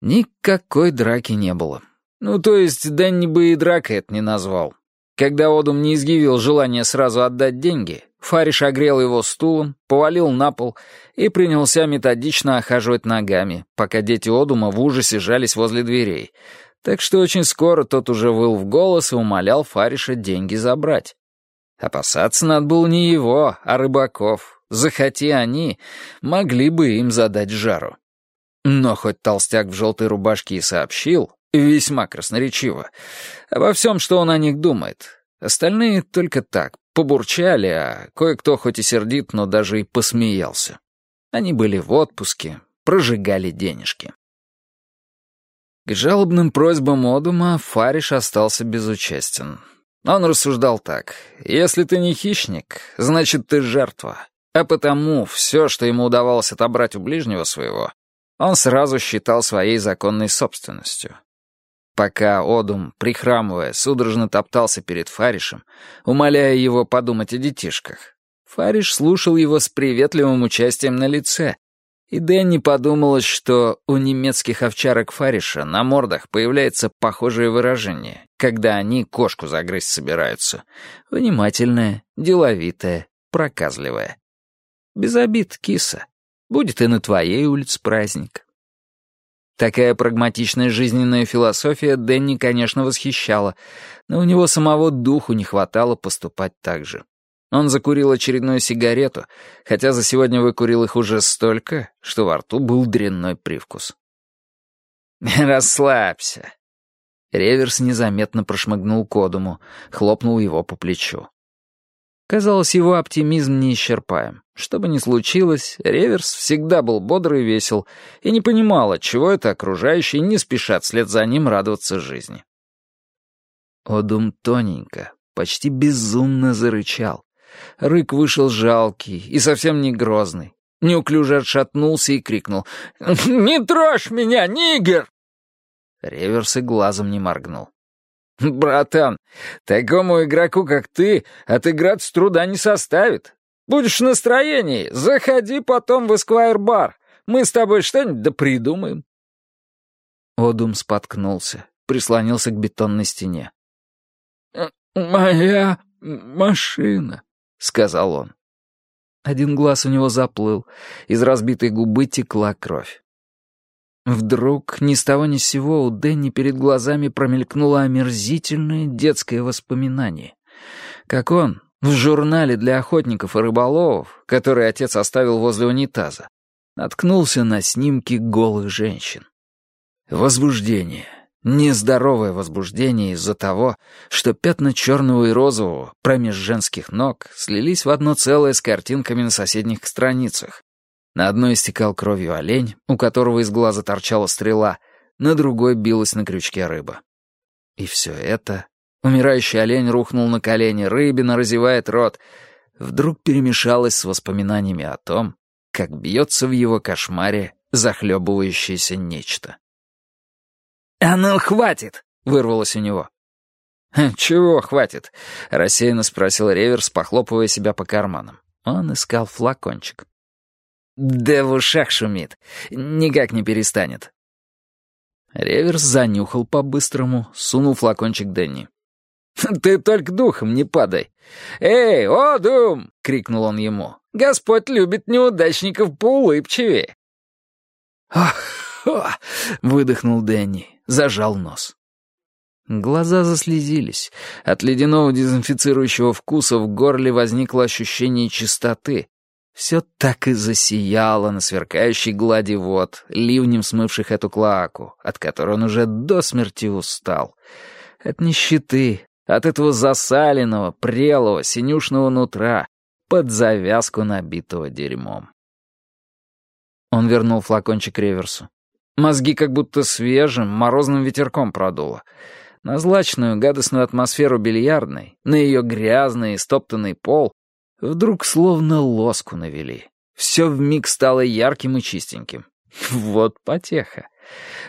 Никакой драки не было. Ну, то есть, Дэнни бы и дракой это не назвал. Когда Одум не изъявил желание сразу отдать деньги, Фариш огрел его стулом, повалил на пол и принялся методично охаживать ногами, пока дети Одума в ужасе жались возле дверей. Так что очень скоро тот уже выл в голос и умолял Фариша деньги забрать. Опасаться надо было не его, а рыбаков. Захоти они, могли бы им задать жару. Но хоть толстяк в желтой рубашке и сообщил, весьма красноречиво, обо всем, что он о них думает. Остальные только так, побурчали, а кое-кто хоть и сердит, но даже и посмеялся. Они были в отпуске, прожигали денежки. К жалобным просьбам Одума Фариш остался безучастен. Он рассуждал так. «Если ты не хищник, значит, ты жертва. А потому все, что ему удавалось отобрать у ближнего своего, он сразу считал своей законной собственностью. Пока Одум, прихрамывая, судорожно топтался перед Фаришем, умоляя его подумать о детишках, Фариш слушал его с приветливым участием на лице, и Дэнни подумалось, что у немецких овчарок Фариша на мордах появляется похожее выражение, когда они кошку загрызть собираются. Внимательное, деловитое, проказливое. Без обид, киса. Будет и на твоей улице праздник. Такая прагматичная жизненная философия Дэнни, конечно, восхищала, но у него самого духу не хватало поступать так же. Он закурил очередную сигарету, хотя за сегодня выкурил их уже столько, что во рту был дрянной привкус. «Расслабься». Реверс незаметно прошмыгнул к Одуму, хлопнул его по плечу. Казалось, его оптимизм неисчерпаем. Что бы ни случилось, Реверс всегда был бодр и весел, и не понимал, отчего это окружающие не спешат вслед за ним радоваться жизни. Одум тоненько, почти безумно зарычал. Рык вышел жалкий и совсем не грозный. Неуклюже отшатнулся и крикнул «Не трожь меня, нигер!» Реверс и глазом не моргнул. «Братан, такому игроку, как ты, отыграться труда не составит. Будешь в настроении, заходи потом в Эсквайр-бар. Мы с тобой что-нибудь да придумаем». Одум споткнулся, прислонился к бетонной стене. «Моя машина», — сказал он. Один глаз у него заплыл, из разбитой губы текла кровь. Вдруг, ни с того ни с сего, у Дэнни перед глазами промелькнуло омерзительное детское воспоминание. Как он, в журнале для охотников и рыболовов, который отец оставил возле унитаза, наткнулся на снимки голых женщин. Возбуждение, Нездоровое возбуждение из-за того, что пятна черного и розового промеж женских ног слились в одно целое с картинками на соседних страницах. На одной истекал кровью олень, у которого из глаза торчала стрела, на другой билась на крючке рыба. И все это... Умирающий олень рухнул на колени, рыбина разевает рот. Вдруг перемешалось с воспоминаниями о том, как бьется в его кошмаре захлебывающееся нечто. «А ну, хватит!» — вырвалось у него. «Хм, «Чего хватит?» — рассеянно спросил Реверс, похлопывая себя по карманам. Он искал флакончик. «Да в ушах шумит. Никак не перестанет». Реверс занюхал по-быстрому, сунул флакончик Дэнни. «Ты только духом не падай. Эй, Одум!» — крикнул он ему. «Господь любит неудачников поулыбчивее». «Ох!» — выдохнул Дэнни зажал нос. Глаза заслезились. От ледяного дезинфицирующего вкуса в горле возникло ощущение чистоты. Все так и засияло на сверкающей глади вод, ливнем смывших эту клоаку, от которой он уже до смерти устал. От нищеты, от этого засаленного, прелого, синюшного нутра, под завязку набитого дерьмом. Он вернул флакончик реверсу. Мозги как будто свежим, морозным ветерком продуло. На злачную, гадостную атмосферу бильярдной, на ее грязный и стоптанный пол, вдруг словно лоску навели. Все вмиг стало ярким и чистеньким. Вот потеха.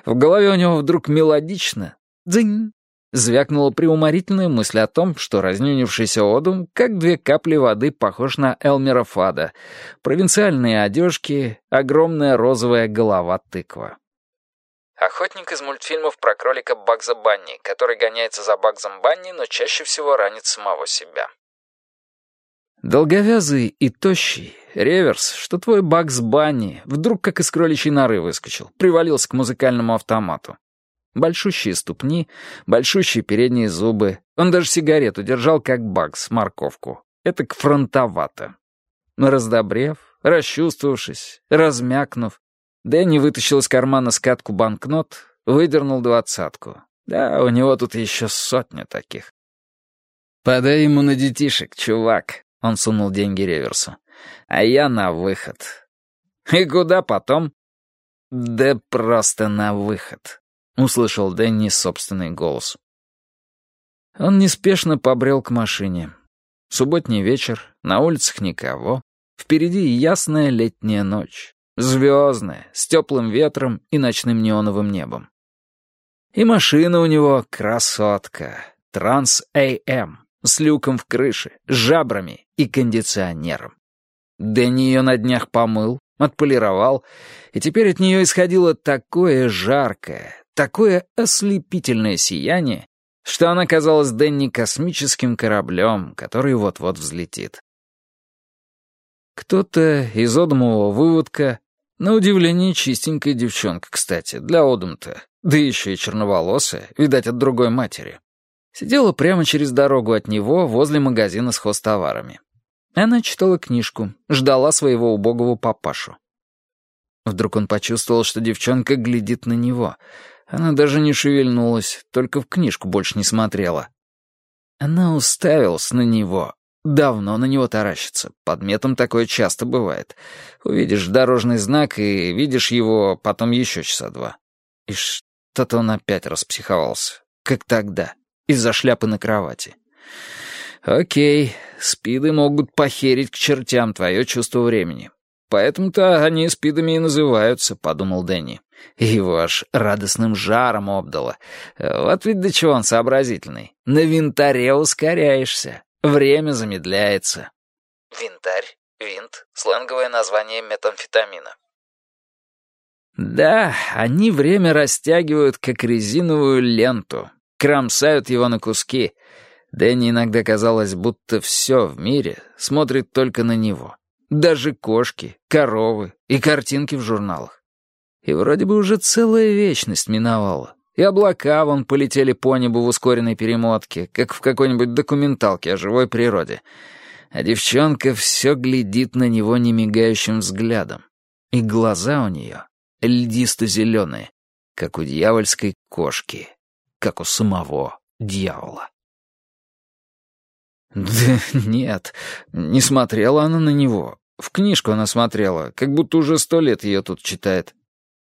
В голове у него вдруг мелодично «дзынь» звякнула приуморительная мысль о том, что разнюнившийся Одум, как две капли воды, похож на Элмера Фада, провинциальные одежки, огромная розовая голова тыква. Охотник из мультфильмов про кролика Багза Банни, который гоняется за Багзом Банни, но чаще всего ранит самого себя. Долговязый и тощий, реверс, что твой Багз Банни вдруг как из кроличьей норы выскочил, привалился к музыкальному автомату. Большущие ступни, большущие передние зубы. Он даже сигарету держал, как Багз, морковку. Это фронтовато. Раздобрев, расчувствовавшись, размякнув, Дэнни вытащил из кармана скатку банкнот, выдернул двадцатку. Да, у него тут еще сотня таких. «Подай ему на детишек, чувак», — он сунул деньги реверсу. «А я на выход». «И куда потом?» «Да просто на выход», — услышал Дэнни собственный голос. Он неспешно побрел к машине. Субботний вечер, на улицах никого, впереди ясная летняя ночь. Звездная, с теплым ветром и ночным неоновым небом. И машина у него красотка. Транс АМ, с люком в крыше, жабрами и кондиционером. Дэнни ее на днях помыл, отполировал, и теперь от нее исходило такое жаркое, такое ослепительное сияние, что она казалась Дэнни космическим кораблем, который вот-вот взлетит. Кто-то из Одумового выводка на удивление чистенькая девчонка, кстати, для Одумта, да еще и черноволосая, видать, от другой матери. Сидела прямо через дорогу от него возле магазина с хозтоварами. Она читала книжку, ждала своего убогого папашу. Вдруг он почувствовал, что девчонка глядит на него. Она даже не шевельнулась, только в книжку больше не смотрела. Она уставилась на него, Давно на него таращится. Подметом такое часто бывает. Увидишь дорожный знак и видишь его потом еще часа два. И что-то он опять распсиховался. Как тогда. Из-за шляпы на кровати. Окей, спиды могут похерить к чертям твое чувство времени. Поэтому-то они спидами и называются, подумал Дэнни. Его аж радостным жаром обдало. Вот ведь до чего он сообразительный. На винтаре ускоряешься. Время замедляется. Винтарь, винт, сленговое название метамфетамина. Да, они время растягивают, как резиновую ленту, кромсают его на куски. Дэнни иногда казалось, будто все в мире смотрит только на него. Даже кошки, коровы и картинки в журналах. И вроде бы уже целая вечность миновала. И облака вон полетели по небу в ускоренной перемотке, как в какой-нибудь документалке о живой природе. А девчонка все глядит на него немигающим взглядом. И глаза у нее льдисто-зеленые, как у дьявольской кошки, как у самого дьявола. Да нет, не смотрела она на него. В книжку она смотрела, как будто уже сто лет ее тут читает.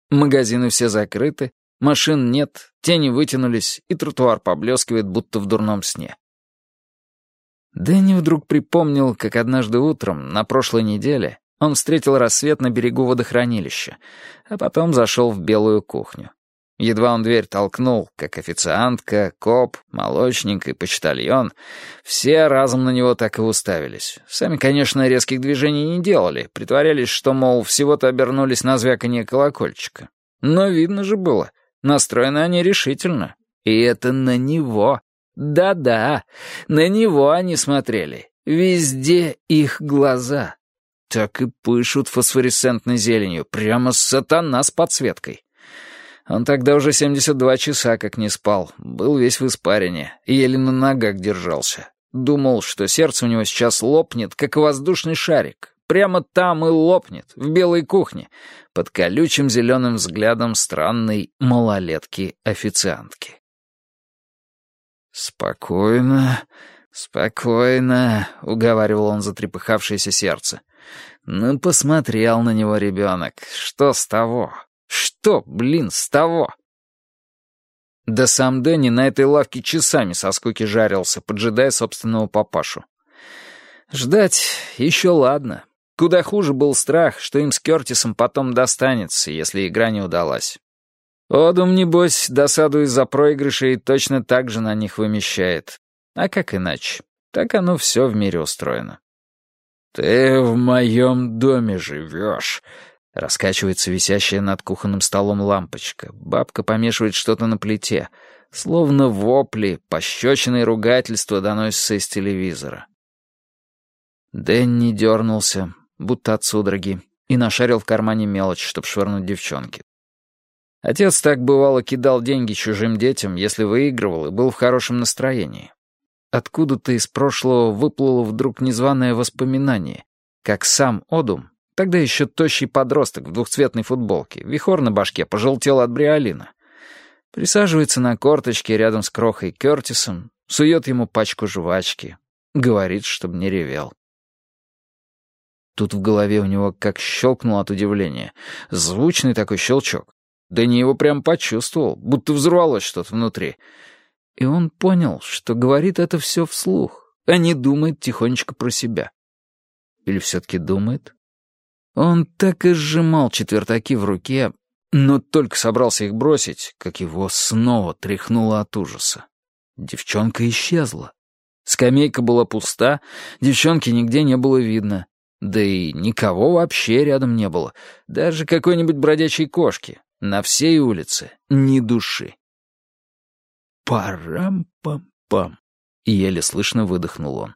Магазины все закрыты, Машин нет, тени вытянулись, и тротуар поблескивает, будто в дурном сне. Дэнни вдруг припомнил, как однажды утром, на прошлой неделе, он встретил рассвет на берегу водохранилища, а потом зашел в белую кухню. Едва он дверь толкнул, как официантка, коп, молочник и почтальон, все разом на него так и уставились. Сами, конечно, резких движений не делали, притворялись, что, мол, всего-то обернулись на звяканье колокольчика. Но видно же было, Настроены они решительно. И это на него. Да-да, на него они смотрели. Везде их глаза. Так и пышут фосфоресцентной зеленью, прямо сатана с подсветкой. Он тогда уже 72 часа как не спал, был весь в испарине, еле на ногах держался. Думал, что сердце у него сейчас лопнет, как воздушный шарик, Прямо там и лопнет, в белой кухне, под колючим зеленым взглядом странной малолетки-официантки. «Спокойно, спокойно», — уговаривал он затрепыхавшееся сердце. «Ну, посмотрел на него ребенок. Что с того? Что, блин, с того?» Да сам Дэнни на этой лавке часами со скуки жарился, поджидая собственного папашу. Ждать еще ладно. Куда хуже был страх, что им с Кертисом потом достанется, если игра не удалась. Одум, небось, досаду из-за проигрышей точно так же на них вымещает. А как иначе? Так оно все в мире устроено. «Ты в моем доме живешь», Раскачивается висящая над кухонным столом лампочка. Бабка помешивает что-то на плите. Словно вопли, пощечины и ругательства доносятся из телевизора. Дэнни дернулся, будто от судороги, и нашарил в кармане мелочь, чтобы швырнуть девчонке. Отец так бывало кидал деньги чужим детям, если выигрывал и был в хорошем настроении. Откуда-то из прошлого выплыло вдруг незваное воспоминание, как сам Одум, тогда еще тощий подросток в двухцветной футболке, вихор на башке пожелтел от бриолина, присаживается на корточке рядом с Крохой Кертисом, сует ему пачку жвачки, говорит, чтобы не ревел. Тут в голове у него как щелкнул от удивления. Звучный такой щелчок. Дэнни его прям почувствовал, будто взорвалось что-то внутри. И он понял, что говорит это все вслух, а не думает тихонечко про себя. Или все-таки думает? Он так и сжимал четвертаки в руке, но только собрался их бросить, как его снова тряхнуло от ужаса. Девчонка исчезла. Скамейка была пуста, девчонки нигде не было видно. Да и никого вообще рядом не было. Даже какой-нибудь бродячей кошки. На всей улице ни души. «Парам-пам-пам», — еле слышно выдохнул он.